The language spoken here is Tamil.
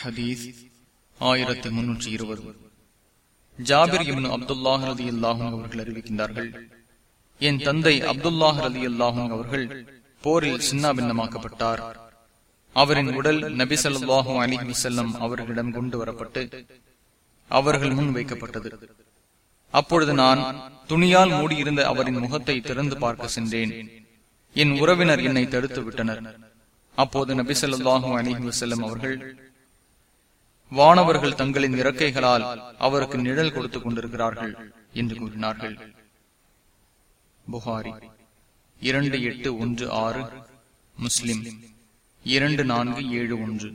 ஹதீஸ் ஆயிரத்தி முன்னூற்றி இருபது. ஜாபிர் இப்னு அப்துல்லாஹ் ரதி அல்லாஹும் அவர்கள் அறிவிக்கின்றார்கள் என் தந்தை அப்துல்லாஹ் ரதி அல்லாஹும் அவர்கள் போரில் சின்னாபின்னமாக்கப்பட்டார். அவரின் உடல் நபி ஸல்லல்லாஹு அலிஹி வஸல்லம் அவர்களிடம் கொண்டு வரப்பட்டு அவர்கள் முன் வைக்கப்பட்டது. அப்பொழுது நான் துணியால் மூடியிருந்த அவரின் முகத்தை திறந்து பார்க்க சென்றேன். என் உறவினர் என்னை தடுத்து விட்டனர். அப்போது நபி ஸல்லல்லாஹு அலிஹி வசல்லம் அவர்கள் வானவர்கள் தங்களின் இறக்கைகளால் அவருக்கு நிழல் கொடுத்துக் கொண்டிருக்கிறார்கள் என்று கூறினார்கள். புகாரி இரண்டு எட்டு ஒன்று ஆறு முஸ்லிம் இரண்டு நான்கு ஏழு ஒன்று.